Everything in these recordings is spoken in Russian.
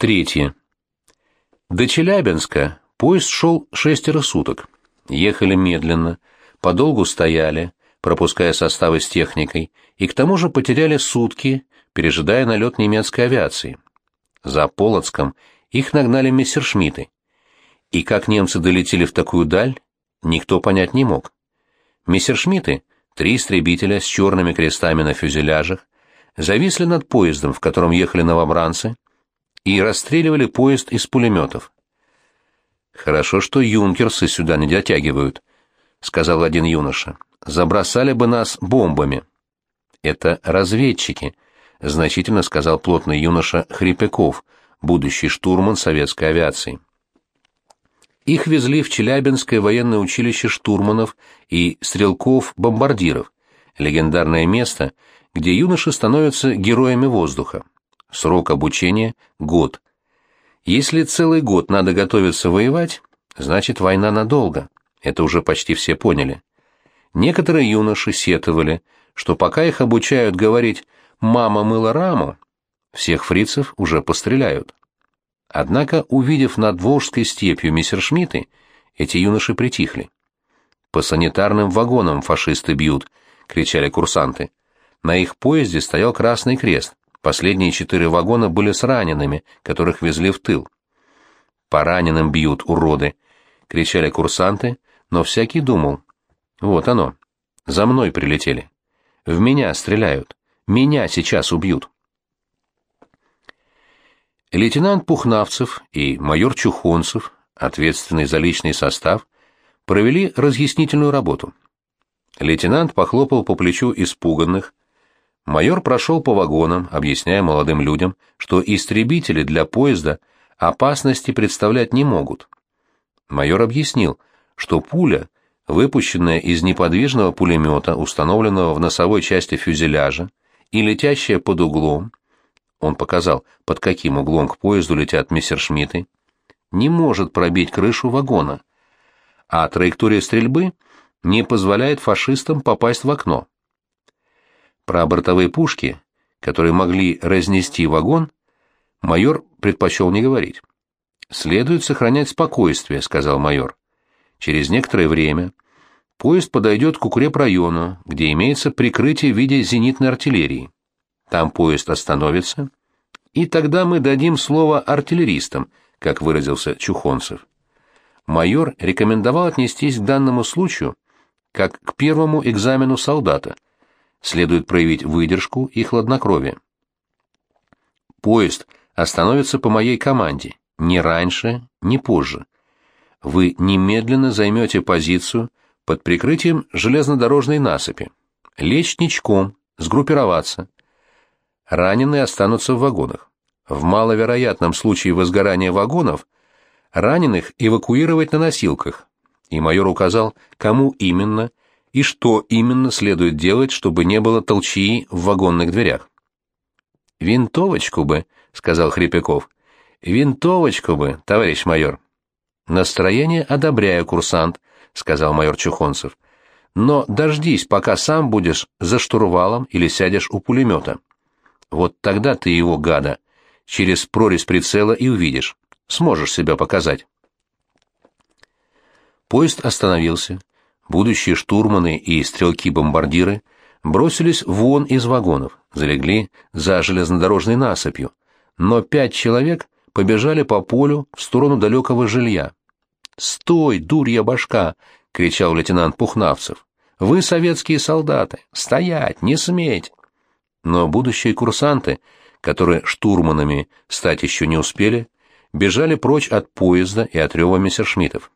Третье. До Челябинска поезд шел шестеро суток. Ехали медленно, подолгу стояли, пропуская составы с техникой, и к тому же потеряли сутки, пережидая налет немецкой авиации. За Полоцком их нагнали мессершмитты. И как немцы долетели в такую даль, никто понять не мог. Мессершмитты, три истребителя с черными крестами на фюзеляжах, зависли над поездом, в котором ехали новобранцы, и расстреливали поезд из пулеметов. «Хорошо, что юнкерсы сюда не дотягивают», — сказал один юноша. «Забросали бы нас бомбами». «Это разведчики», — значительно сказал плотный юноша Хрипяков, будущий штурман советской авиации. Их везли в Челябинское военное училище штурманов и стрелков-бомбардиров, легендарное место, где юноши становятся героями воздуха. Срок обучения – год. Если целый год надо готовиться воевать, значит война надолго. Это уже почти все поняли. Некоторые юноши сетовали, что пока их обучают говорить «мама мыла раму», всех фрицев уже постреляют. Однако, увидев над Волжской степью мессершмитты, эти юноши притихли. «По санитарным вагонам фашисты бьют», — кричали курсанты. На их поезде стоял Красный Крест. Последние четыре вагона были с ранеными, которых везли в тыл. «По раненым бьют, уроды!» — кричали курсанты, но всякий думал. «Вот оно. За мной прилетели. В меня стреляют. Меня сейчас убьют». Лейтенант Пухнавцев и майор Чухонцев, ответственный за личный состав, провели разъяснительную работу. Лейтенант похлопал по плечу испуганных, Майор прошел по вагонам, объясняя молодым людям, что истребители для поезда опасности представлять не могут. Майор объяснил, что пуля, выпущенная из неподвижного пулемета, установленного в носовой части фюзеляжа, и летящая под углом, он показал, под каким углом к поезду летят мессершмитты, не может пробить крышу вагона, а траектория стрельбы не позволяет фашистам попасть в окно. Про бортовые пушки, которые могли разнести вагон, майор предпочел не говорить. «Следует сохранять спокойствие», — сказал майор. «Через некоторое время поезд подойдет к укрепрайону, где имеется прикрытие в виде зенитной артиллерии. Там поезд остановится, и тогда мы дадим слово артиллеристам», как выразился Чухонцев. Майор рекомендовал отнестись к данному случаю как к первому экзамену солдата — следует проявить выдержку и хладнокровие. Поезд остановится по моей команде, ни раньше, ни позже. Вы немедленно займете позицию под прикрытием железнодорожной насыпи. Лечь ничком, сгруппироваться. Раненые останутся в вагонах. В маловероятном случае возгорания вагонов раненых эвакуировать на носилках. И майор указал, кому именно и что именно следует делать, чтобы не было толчии в вагонных дверях. «Винтовочку бы», — сказал Хрипяков. «Винтовочку бы, товарищ майор». «Настроение одобряю, курсант», — сказал майор Чухонцев. «Но дождись, пока сам будешь за штурвалом или сядешь у пулемета. Вот тогда ты его, гада, через прорезь прицела и увидишь. Сможешь себя показать». Поезд остановился. Будущие штурманы и стрелки-бомбардиры бросились вон из вагонов, залегли за железнодорожной насыпью, но пять человек побежали по полю в сторону далекого жилья. «Стой, дурья башка!» — кричал лейтенант Пухнавцев. «Вы советские солдаты! Стоять! Не сметь!» Но будущие курсанты, которые штурманами стать еще не успели, бежали прочь от поезда и от рева мессершмиттов.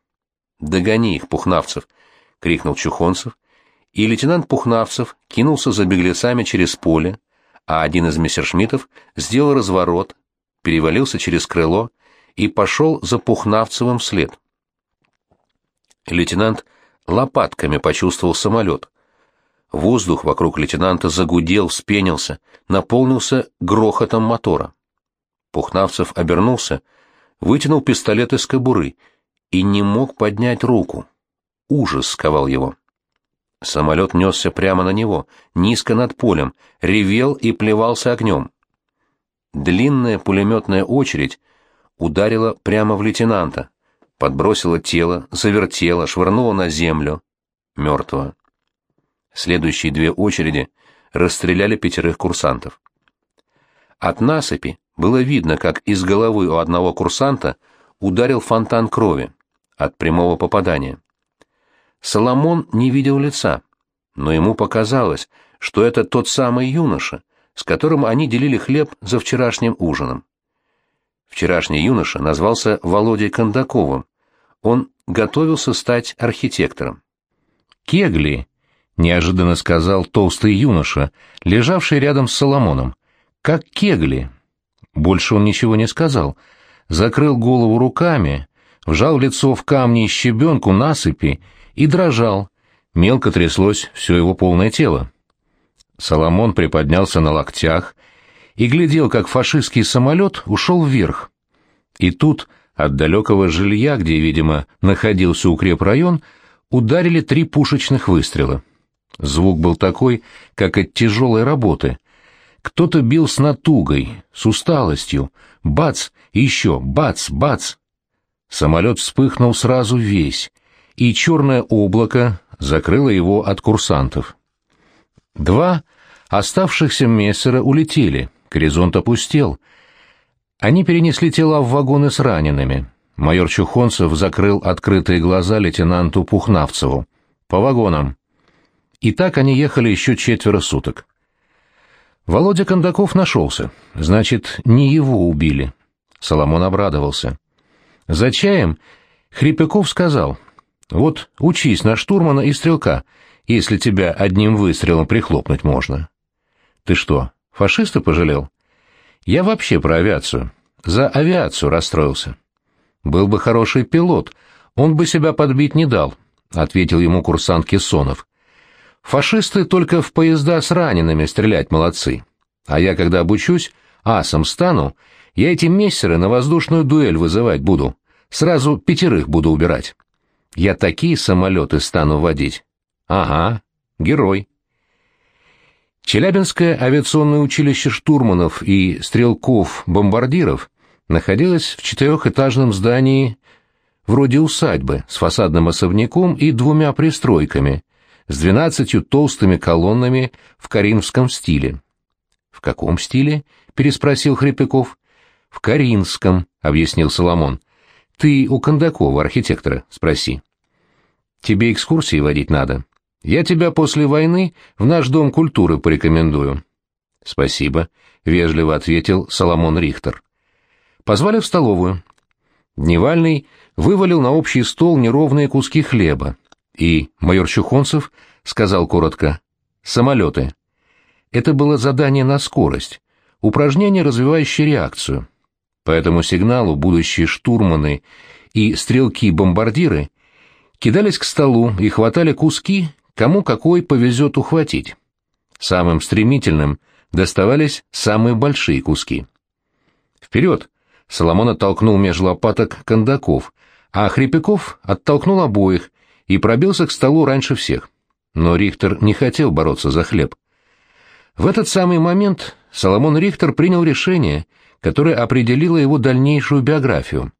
«Догони их, Пухнавцев!» Крикнул Чухонцев, и лейтенант Пухнавцев кинулся за беглецами через поле, а один из мессершмиттов сделал разворот, перевалился через крыло и пошел за Пухнавцевым вслед. Лейтенант лопатками почувствовал самолет. Воздух вокруг лейтенанта загудел, вспенился, наполнился грохотом мотора. Пухнавцев обернулся, вытянул пистолет из кобуры и не мог поднять руку. Ужас сковал его. Самолет несся прямо на него, низко над полем, ревел и плевался огнем. Длинная пулеметная очередь ударила прямо в лейтенанта, подбросила тело, завертела, швырнула на землю. Мертвого. Следующие две очереди расстреляли пятерых курсантов. От насыпи было видно, как из головы у одного курсанта ударил фонтан крови от прямого попадания. Соломон не видел лица, но ему показалось, что это тот самый юноша, с которым они делили хлеб за вчерашним ужином. Вчерашний юноша назвался Володей Кондаковым. Он готовился стать архитектором. «Кегли», — неожиданно сказал толстый юноша, лежавший рядом с Соломоном. «Как кегли». Больше он ничего не сказал. Закрыл голову руками, вжал лицо в камни и щебенку насыпи и дрожал. Мелко тряслось все его полное тело. Соломон приподнялся на локтях и глядел, как фашистский самолет ушел вверх. И тут от далекого жилья, где, видимо, находился укрепрайон, ударили три пушечных выстрела. Звук был такой, как от тяжелой работы. Кто-то бил с натугой, с усталостью. Бац! Еще бац! Бац! Самолет вспыхнул сразу весь, и черное облако закрыло его от курсантов. Два оставшихся мессера улетели, горизонт опустел. Они перенесли тела в вагоны с ранеными. Майор Чухонцев закрыл открытые глаза лейтенанту Пухнавцеву. «По вагонам». И так они ехали еще четверо суток. Володя Кондаков нашелся. Значит, не его убили. Соломон обрадовался. За чаем Хрипяков сказал, «Вот учись на штурмана и стрелка, если тебя одним выстрелом прихлопнуть можно». «Ты что, фашиста пожалел?» «Я вообще про авиацию. За авиацию расстроился». «Был бы хороший пилот, он бы себя подбить не дал», — ответил ему курсант Кессонов. «Фашисты только в поезда с ранеными стрелять молодцы. А я, когда обучусь, асом стану, я эти мессеры на воздушную дуэль вызывать буду. Сразу пятерых буду убирать. Я такие самолеты стану водить. Ага, герой». Челябинское авиационное училище штурманов и стрелков-бомбардиров находилась в четырехэтажном здании вроде усадьбы с фасадным особняком и двумя пристройками, с двенадцатью толстыми колоннами в каринском стиле. «В каком стиле?» — переспросил Хрипяков. «В каринском», — объяснил Соломон. «Ты у Кондакова, архитектора, спроси». «Тебе экскурсии водить надо. Я тебя после войны в наш дом культуры порекомендую». «Спасибо», — вежливо ответил Соломон Рихтер. Позвали в столовую. Дневальный вывалил на общий стол неровные куски хлеба, и майор Чухонцев сказал коротко «самолеты». Это было задание на скорость, упражнение, развивающее реакцию. По этому сигналу будущие штурманы и стрелки-бомбардиры кидались к столу и хватали куски, кому какой повезет ухватить. Самым стремительным доставались самые большие куски. «Вперед!» Соломон оттолкнул меж лопаток кондаков, а Хрипяков оттолкнул обоих и пробился к столу раньше всех. Но Рихтер не хотел бороться за хлеб. В этот самый момент Соломон Рихтер принял решение, которое определило его дальнейшую биографию.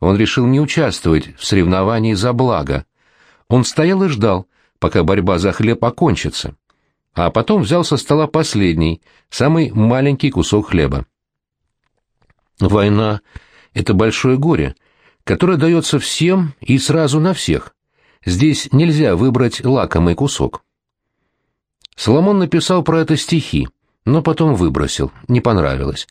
Он решил не участвовать в соревновании за благо. Он стоял и ждал, пока борьба за хлеб окончится. А потом взял со стола последний, самый маленький кусок хлеба. Война — это большое горе, которое дается всем и сразу на всех. Здесь нельзя выбрать лакомый кусок. Соломон написал про это стихи, но потом выбросил, не понравилось.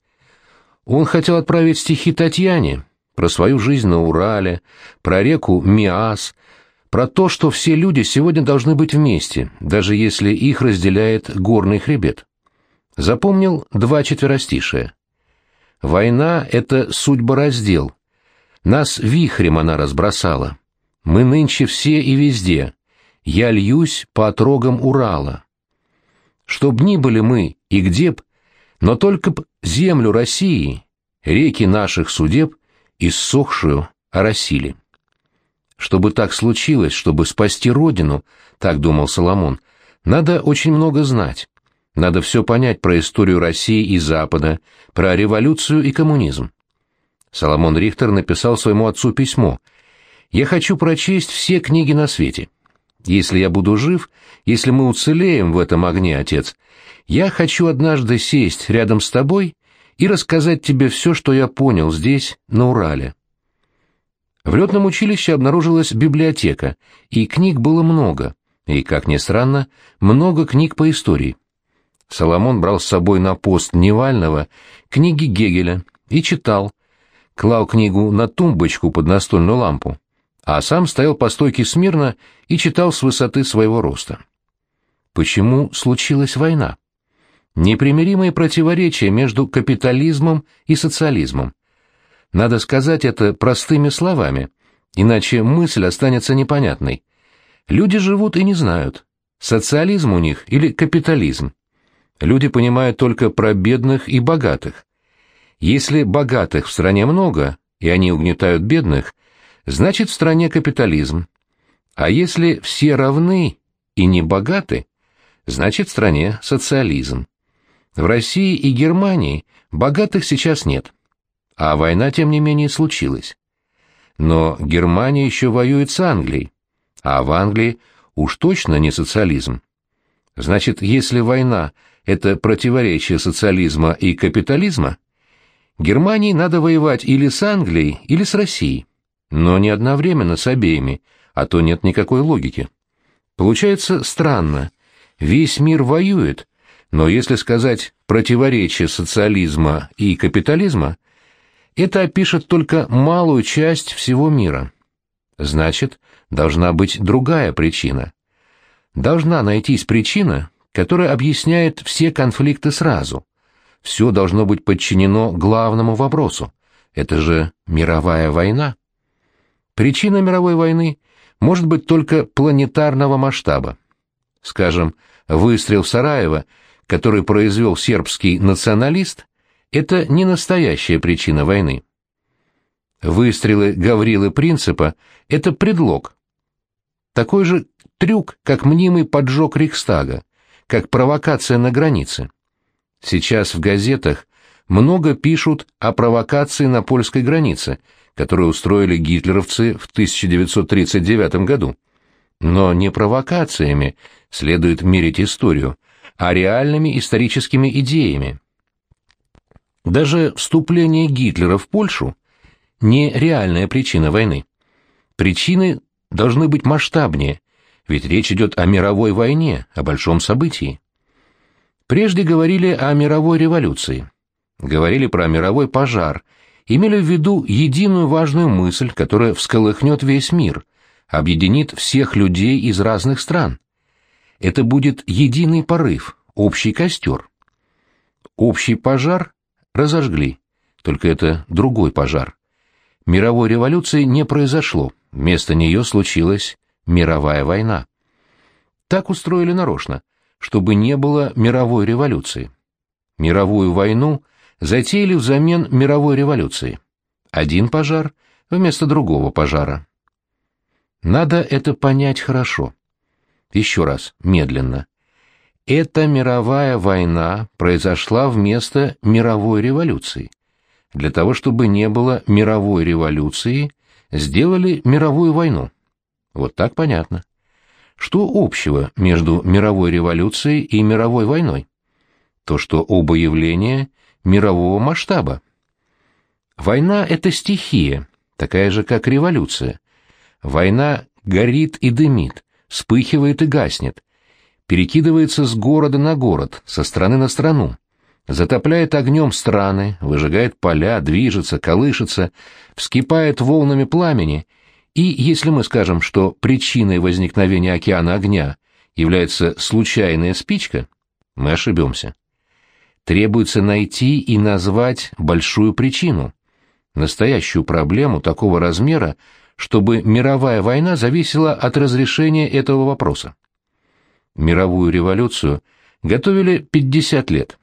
Он хотел отправить стихи Татьяне про свою жизнь на Урале, про реку Миас, про то, что все люди сегодня должны быть вместе, даже если их разделяет горный хребет. Запомнил два четверостишия. Война — это судьбораздел. Нас вихрем она разбросала. Мы нынче все и везде. Я льюсь по отрогам Урала. Чтоб ни были мы и где б, но только б землю России, реки наших судеб, иссохшую оросили. Чтобы так случилось, чтобы спасти родину, так думал Соломон, надо очень много знать. Надо все понять про историю России и Запада, про революцию и коммунизм. Соломон Рихтер написал своему отцу письмо. «Я хочу прочесть все книги на свете. Если я буду жив, если мы уцелеем в этом огне, отец, я хочу однажды сесть рядом с тобой и рассказать тебе все, что я понял здесь, на Урале». В летном училище обнаружилась библиотека, и книг было много, и, как ни странно, много книг по истории. Соломон брал с собой на пост Невального книги Гегеля и читал, клал книгу на тумбочку под настольную лампу, а сам стоял по стойке смирно и читал с высоты своего роста. Почему случилась война? Непримиримые противоречия между капитализмом и социализмом. Надо сказать это простыми словами, иначе мысль останется непонятной. Люди живут и не знают, социализм у них или капитализм. Люди понимают только про бедных и богатых. Если богатых в стране много, и они угнетают бедных, значит в стране капитализм. А если все равны и не богаты, значит в стране социализм. В России и Германии богатых сейчас нет. А война, тем не менее, случилась. Но Германия еще воюет с Англией, а в Англии уж точно не социализм. Значит, если война – это противоречие социализма и капитализма, Германии надо воевать или с Англией, или с Россией, но не одновременно с обеими, а то нет никакой логики. Получается странно. Весь мир воюет, но если сказать противоречие социализма и капитализма – это опишет только малую часть всего мира. Значит, должна быть другая причина. Должна найтись причина, которая объясняет все конфликты сразу. Все должно быть подчинено главному вопросу. Это же мировая война. Причина мировой войны может быть только планетарного масштаба. Скажем, выстрел в Сараево, который произвел сербский националист, это не настоящая причина войны. Выстрелы Гаврилы Принципа – это предлог. Такой же трюк, как мнимый поджог Рейхстага, как провокация на границе. Сейчас в газетах много пишут о провокации на польской границе, которую устроили гитлеровцы в 1939 году. Но не провокациями следует мерить историю, а реальными историческими идеями. Даже вступление Гитлера в Польшу – не реальная причина войны. Причины должны быть масштабнее, ведь речь идет о мировой войне, о большом событии. Прежде говорили о мировой революции, говорили про мировой пожар, имели в виду единую важную мысль, которая всколыхнет весь мир, объединит всех людей из разных стран. Это будет единый порыв, общий костер. Общий пожар разожгли, только это другой пожар. Мировой революции не произошло, вместо нее случилась мировая война. Так устроили нарочно, чтобы не было мировой революции. Мировую войну затеяли взамен мировой революции. Один пожар вместо другого пожара. Надо это понять хорошо. Еще раз, медленно. Эта мировая война произошла вместо мировой революции. Для того, чтобы не было мировой революции, сделали мировую войну. Вот так понятно. Что общего между мировой революцией и мировой войной? То, что оба явления мирового масштаба. Война — это стихия, такая же, как революция. Война горит и дымит, вспыхивает и гаснет, перекидывается с города на город, со страны на страну, затопляет огнем страны, выжигает поля, движется, колышется, вскипает волнами пламени, и если мы скажем, что причиной возникновения океана огня является случайная спичка, мы ошибемся. Требуется найти и назвать большую причину, настоящую проблему такого размера, чтобы мировая война зависела от разрешения этого вопроса мировую революцию готовили 50 лет.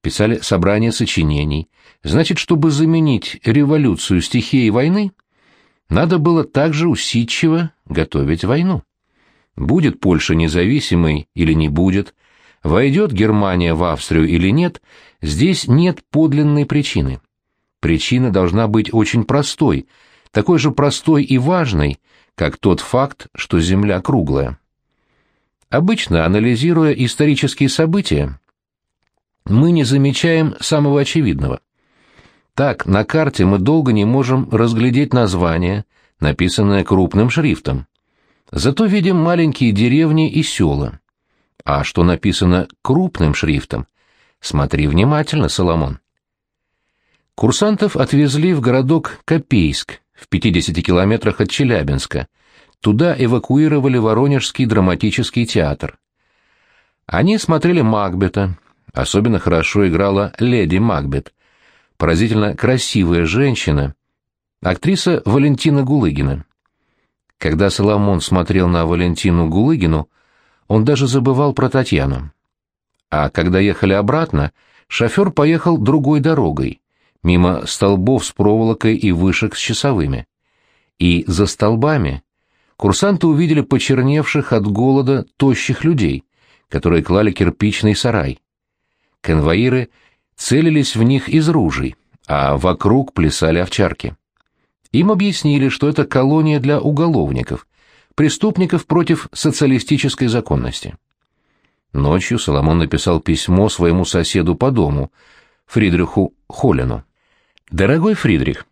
Писали собрания сочинений. Значит, чтобы заменить революцию стихией войны, надо было также усидчиво готовить войну. Будет Польша независимой или не будет, войдет Германия в Австрию или нет, здесь нет подлинной причины. причина должна быть очень простой, такой же простой и важной, как тот факт, что Земля круглая. Обычно, анализируя исторические события, мы не замечаем самого очевидного. Так, на карте мы долго не можем разглядеть название, написанное крупным шрифтом. Зато видим маленькие деревни и села. А что написано крупным шрифтом? Смотри внимательно, Соломон. Курсантов отвезли в городок Копейск, в 50 километрах от Челябинска. Туда эвакуировали Воронежский драматический театр. Они смотрели Макбета. Особенно хорошо играла леди Макбет. Поразительно красивая женщина. Актриса Валентина Гулыгина. Когда Соломон смотрел на Валентину Гулыгину, он даже забывал про Татьяну. А когда ехали обратно, шофер поехал другой дорогой, мимо столбов с проволокой и вышек с часовыми. И за столбами курсанты увидели почерневших от голода тощих людей, которые клали кирпичный сарай. Конвоиры целились в них из ружей, а вокруг плясали овчарки. Им объяснили, что это колония для уголовников, преступников против социалистической законности. Ночью Соломон написал письмо своему соседу по дому, Фридриху Холлину. «Дорогой Фридрих,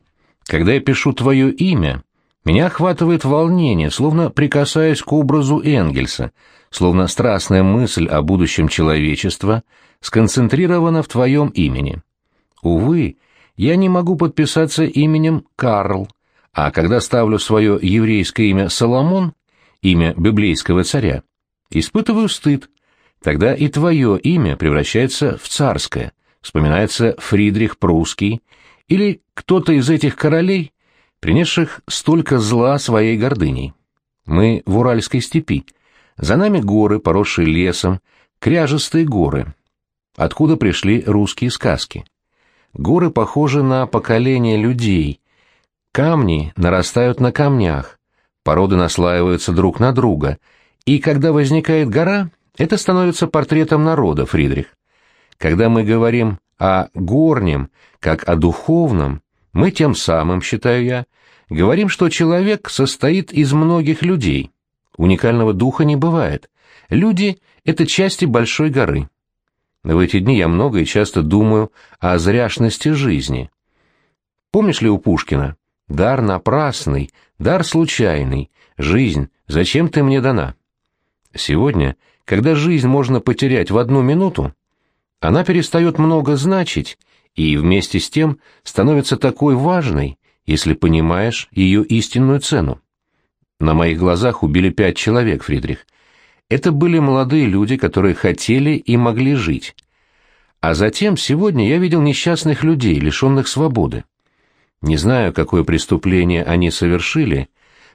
когда я пишу твое имя, меня охватывает волнение, словно прикасаясь к образу Энгельса, словно страстная мысль о будущем человечества сконцентрирована в твоем имени. Увы, я не могу подписаться именем Карл, а когда ставлю свое еврейское имя Соломон, имя библейского царя, испытываю стыд. Тогда и твое имя превращается в царское, вспоминается Фридрих Прусский или кто-то из этих королей, принесших столько зла своей гордыней. Мы в Уральской степи. За нами горы, поросшие лесом, кряжестые горы. Откуда пришли русские сказки? Горы похожи на поколение людей. Камни нарастают на камнях, породы наслаиваются друг на друга, и когда возникает гора, это становится портретом народа, Фридрих. Когда мы говорим о горнем, как о духовном, мы тем самым, считаю я, говорим, что человек состоит из многих людей. Уникального духа не бывает. Люди — это части большой горы. В эти дни я много и часто думаю о зряшности жизни. Помнишь ли у Пушкина? «Дар напрасный, дар случайный, жизнь, зачем ты мне дана?» Сегодня, когда жизнь можно потерять в одну минуту, она перестает много значить и вместе с тем становится такой важной, если понимаешь ее истинную цену. На моих глазах убили пять человек, Фридрих. Это были молодые люди, которые хотели и могли жить. А затем сегодня я видел несчастных людей, лишенных свободы. Не знаю, какое преступление они совершили,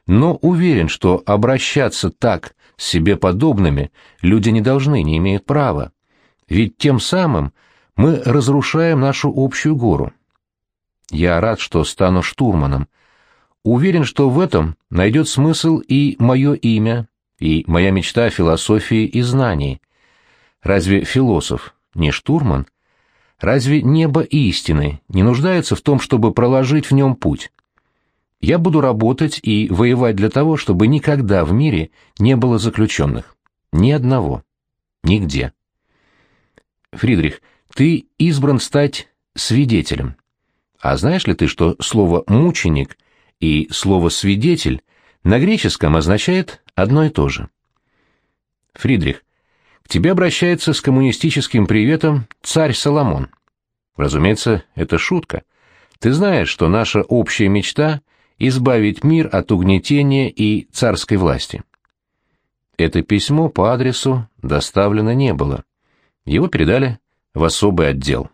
но уверен, что обращаться так с себе подобными люди не должны, не имеют права. Ведь тем самым мы разрушаем нашу общую гору. Я рад, что стану штурманом. Уверен, что в этом найдет смысл и мое имя, и моя мечта о философии и знании. Разве философ не штурман? Разве небо истины не нуждается в том, чтобы проложить в нем путь? Я буду работать и воевать для того, чтобы никогда в мире не было заключенных. Ни одного. Нигде. Фридрих, ты избран стать свидетелем. А знаешь ли ты, что слово «мученик» и слово «свидетель» на греческом означает одно и то же? Фридрих, к тебе обращается с коммунистическим приветом царь Соломон. Разумеется, это шутка. Ты знаешь, что наша общая мечта — избавить мир от угнетения и царской власти. Это письмо по адресу доставлено не было. Его передали в особый отдел.